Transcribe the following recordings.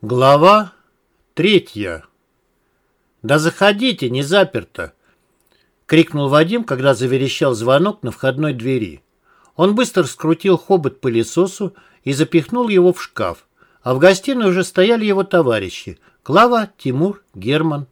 Глава третья. «Да заходите, не заперто!» — крикнул Вадим, когда заверещал звонок на входной двери. Он быстро скрутил хобот пылесосу и запихнул его в шкаф, а в гостиной уже стояли его товарищи — Клава, Тимур, Герман.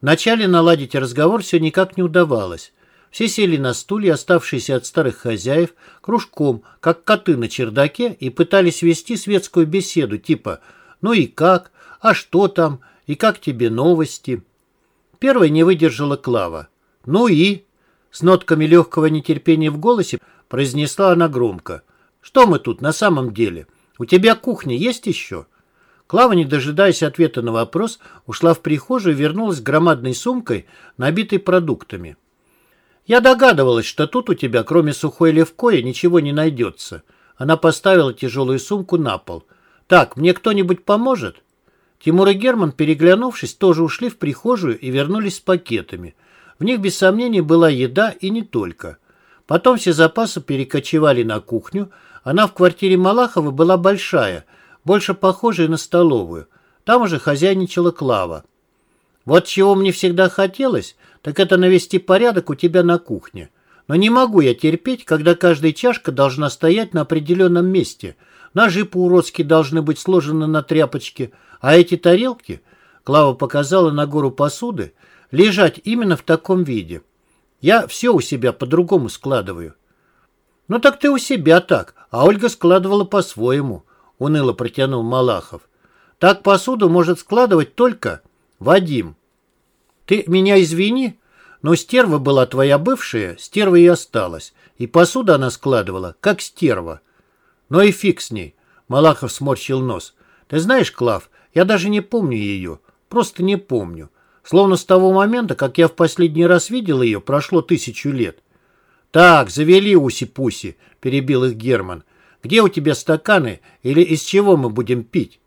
Вначале наладить разговор все никак не удавалось. Все сели на стулья, оставшиеся от старых хозяев, кружком, как коты на чердаке, и пытались вести светскую беседу типа — ну и как? А что там? И как тебе новости? Первой не выдержала Клава. Ну и? С нотками легкого нетерпения в голосе произнесла она громко. Что мы тут на самом деле? У тебя кухня есть еще? Клава, не дожидаясь ответа на вопрос, ушла в прихожую и вернулась громадной сумкой, набитой продуктами. «Я догадывалась, что тут у тебя, кроме сухой левкоя, ничего не найдется». Она поставила тяжелую сумку на пол. «Так, мне кто-нибудь поможет?» Тимур и Герман, переглянувшись, тоже ушли в прихожую и вернулись с пакетами. В них, без сомнений, была еда и не только. Потом все запасы перекочевали на кухню. Она в квартире Малахова была большая, больше похожая на столовую. Там уже хозяйничала Клава. «Вот чего мне всегда хотелось, так это навести порядок у тебя на кухне. Но не могу я терпеть, когда каждая чашка должна стоять на определенном месте – Ножи по-уродски должны быть сложены на тряпочке, а эти тарелки, Клава показала на гору посуды, лежать именно в таком виде. Я все у себя по-другому складываю. Ну так ты у себя так, а Ольга складывала по-своему, уныло протянул Малахов. Так посуду может складывать только Вадим. Ты меня извини, но стерва была твоя бывшая, стерва и осталась, и посуду она складывала, как стерва. Но и фиг с ней. Малахов сморщил нос. Ты знаешь, Клав, я даже не помню ее. Просто не помню. Словно с того момента, как я в последний раз видел ее, прошло тысячу лет. «Так, завели уси-пуси», — перебил их Герман. «Где у тебя стаканы или из чего мы будем пить?»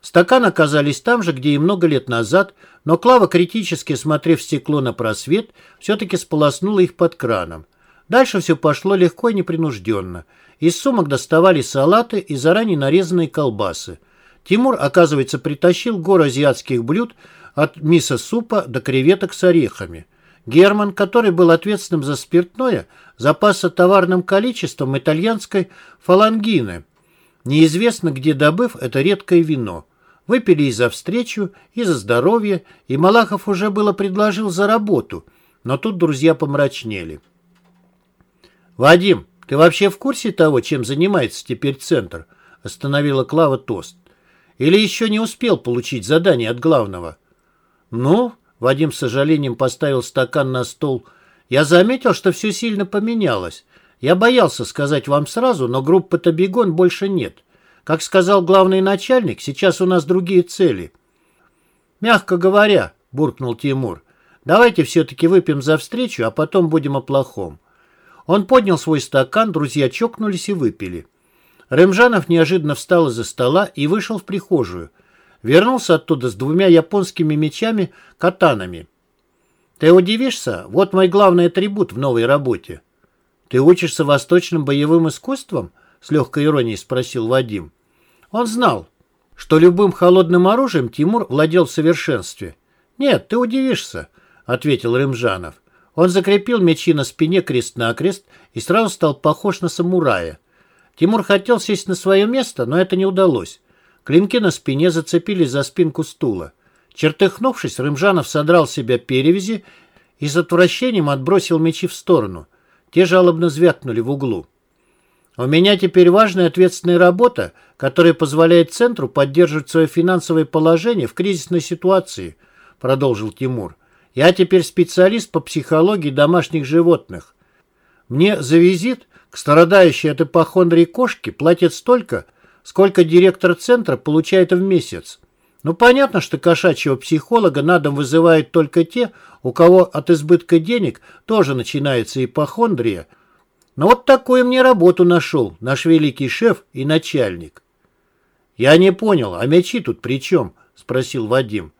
Стаканы оказались там же, где и много лет назад, но Клава, критически смотрев в стекло на просвет, все-таки сполоснула их под краном. Дальше все пошло легко и непринужденно. Из сумок доставали салаты и заранее нарезанные колбасы. Тимур, оказывается, притащил гору азиатских блюд от мисо-супа до креветок с орехами. Герман, который был ответственным за спиртное, запаса товарным количеством итальянской фалангины. Неизвестно, где добыв это редкое вино. Выпили и за встречу, и за здоровье, и Малахов уже было предложил за работу, но тут друзья помрачнели. «Вадим, «Ты вообще в курсе того, чем занимается теперь Центр?» – остановила Клава тост. «Или еще не успел получить задание от главного?» «Ну?» – Вадим с сожалением поставил стакан на стол. «Я заметил, что все сильно поменялось. Я боялся сказать вам сразу, но группы Табигон больше нет. Как сказал главный начальник, сейчас у нас другие цели». «Мягко говоря», – буркнул Тимур, – «давайте все-таки выпьем за встречу, а потом будем о плохом». Он поднял свой стакан, друзья чокнулись и выпили. Рымжанов неожиданно встал из-за стола и вышел в прихожую. Вернулся оттуда с двумя японскими мечами катанами. «Ты удивишься? Вот мой главный атрибут в новой работе». «Ты учишься восточным боевым искусствам?» С легкой иронией спросил Вадим. Он знал, что любым холодным оружием Тимур владел в совершенстве. «Нет, ты удивишься», — ответил Рымжанов. Он закрепил мечи на спине крест-накрест и сразу стал похож на самурая. Тимур хотел сесть на свое место, но это не удалось. Клинки на спине зацепились за спинку стула. Чертыхнувшись, Рымжанов содрал с себя перевязи и с отвращением отбросил мечи в сторону. Те жалобно звякнули в углу. «У меня теперь важная ответственная работа, которая позволяет Центру поддерживать свое финансовое положение в кризисной ситуации», продолжил Тимур. Я теперь специалист по психологии домашних животных. Мне за визит к страдающей от ипохондрии кошке платят столько, сколько директор центра получает в месяц. Ну, понятно, что кошачьего психолога на дом вызывают только те, у кого от избытка денег тоже начинается ипохондрия. Но вот такую мне работу нашел наш великий шеф и начальник. «Я не понял, а мячи тут при чем?» – спросил Вадим.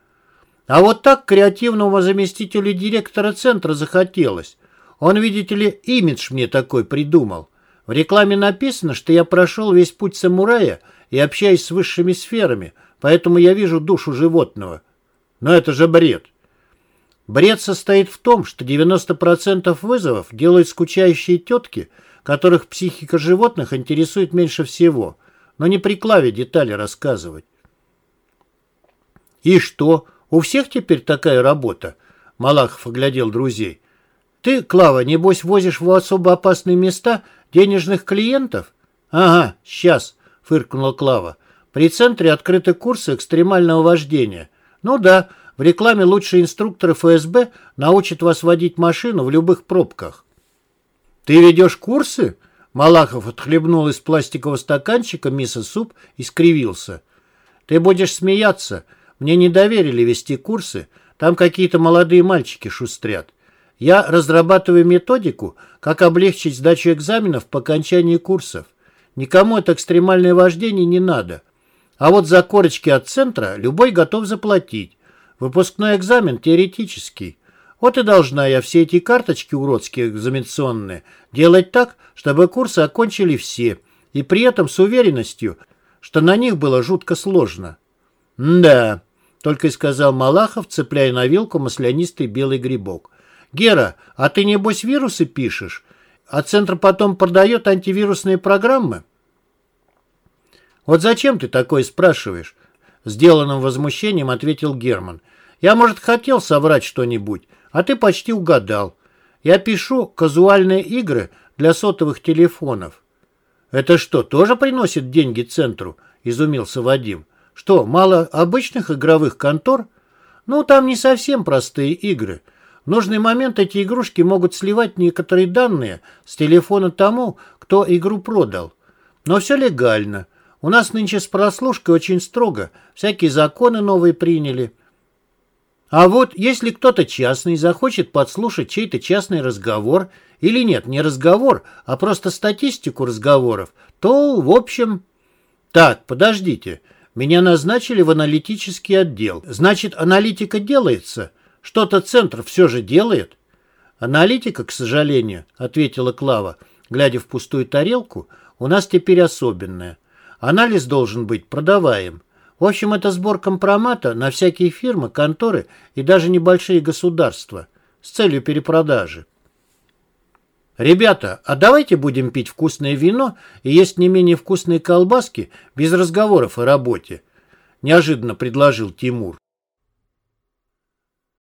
А вот так креативному заместителю директора центра захотелось. Он, видите ли, имидж мне такой придумал. В рекламе написано, что я прошел весь путь самурая и общаюсь с высшими сферами, поэтому я вижу душу животного. Но это же бред. Бред состоит в том, что 90% вызовов делают скучающие тетки, которых психика животных интересует меньше всего, но не при Клаве детали рассказывать. «И что, у всех теперь такая работа?» Малахов оглядел друзей. «Ты, Клава, небось, возишь в особо опасные места денежных клиентов?» «Ага, сейчас», — фыркнула Клава. «При центре открыты курсы экстремального вождения. Ну да, в рекламе лучшие инструкторы ФСБ научат вас водить машину в любых пробках». «Ты ведешь курсы?» Малахов отхлебнул из пластикового стаканчика мисо-суп и скривился. «Ты будешь смеяться. Мне не доверили вести курсы. Там какие-то молодые мальчики шустрят. Я разрабатываю методику, как облегчить сдачу экзаменов по окончании курсов. Никому это экстремальное вождение не надо. А вот за корочки от центра любой готов заплатить. Выпускной экзамен теоретический. Вот и должна я все эти карточки уродские экзаменационные делать так, чтобы курсы окончили все, и при этом с уверенностью, что на них было жутко сложно. «Да», — только и сказал Малахов, цепляя на вилку маслянистый белый грибок. «Гера, а ты, небось, вирусы пишешь? А центр потом продает антивирусные программы?» «Вот зачем ты такое спрашиваешь?» Сделанным возмущением ответил Герман. «Я, может, хотел соврать что-нибудь, а ты почти угадал. Я пишу казуальные игры для сотовых телефонов». «Это что, тоже приносит деньги центру?» – изумился Вадим. «Что, мало обычных игровых контор?» «Ну, там не совсем простые игры. В нужный момент эти игрушки могут сливать некоторые данные с телефона тому, кто игру продал. Но все легально. У нас нынче с прослушкой очень строго, всякие законы новые приняли. А вот если кто-то частный захочет подслушать чей-то частный разговор, или нет, не разговор, а просто статистику разговоров, то, в общем... Так, подождите, меня назначили в аналитический отдел. Значит, аналитика делается? Что-то центр все же делает? Аналитика, к сожалению, ответила Клава, глядя в пустую тарелку, у нас теперь особенная. Анализ должен быть продаваем. В общем, это сбор компромата на всякие фирмы, конторы и даже небольшие государства с целью перепродажи. «Ребята, а давайте будем пить вкусное вино и есть не менее вкусные колбаски без разговоров о работе», неожиданно предложил Тимур.